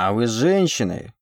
«А вы с женщиной?»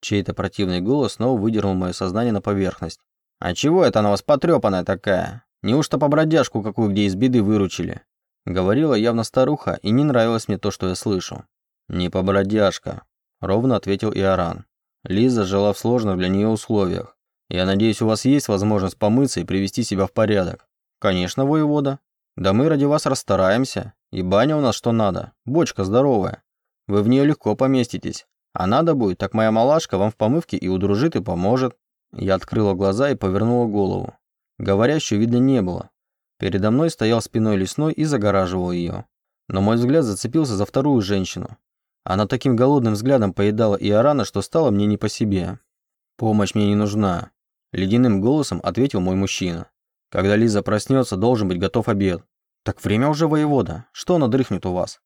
Чей-то противный голос снова выдернул мое сознание на поверхность. «А чего это она вас потрепанная такая? Неужто по бродяжку какую где из беды выручили?» Говорила явно старуха, и не нравилось мне то, что я слышу. «Не по бродяжка», — ровно ответил Иоран. Лиза жила в сложных для нее условиях. Я надеюсь, у вас есть возможность помыться и привести себя в порядок. Конечно, воевода. Да мы ради вас расстараемся. И баня у нас что надо. Бочка здоровая. Вы в нее легко поместитесь. А надо будет, так моя малашка вам в помывке и удружит, и поможет. Я открыла глаза и повернула голову. Говорящего видно не было. Передо мной стоял спиной лесной и загораживал ее. Но мой взгляд зацепился за вторую женщину. Она таким голодным взглядом поедала Иорана, что стало мне не по себе. «Помощь мне не нужна», – ледяным голосом ответил мой мужчина. «Когда Лиза проснется, должен быть готов обед». «Так время уже воевода. Что она дрыхнет у вас?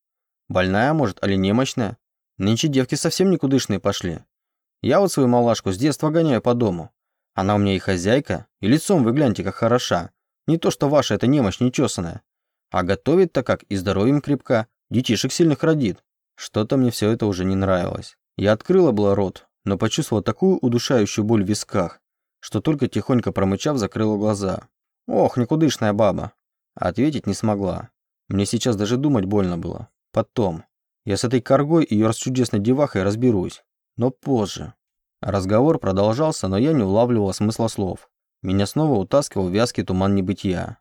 Больная, может, или немощная? Нынче девки совсем никудышные пошли. Я вот свою малашку с детства гоняю по дому. Она у меня и хозяйка, и лицом вы гляньте, как хороша. Не то, что ваша эта немощь нечесанная. А готовит-то как и здоровьем крепка, детишек сильных родит. Что-то мне все это уже не нравилось. Я открыла было рот, но почувствовала такую удушающую боль в висках, что только тихонько промычав, закрыла глаза. «Ох, никудышная баба!» Ответить не смогла. Мне сейчас даже думать больно было. Потом. Я с этой коргой и ее расчудесной девахой разберусь. Но позже. Разговор продолжался, но я не улавливала смысла слов. Меня снова утаскивал вязкий туман небытия.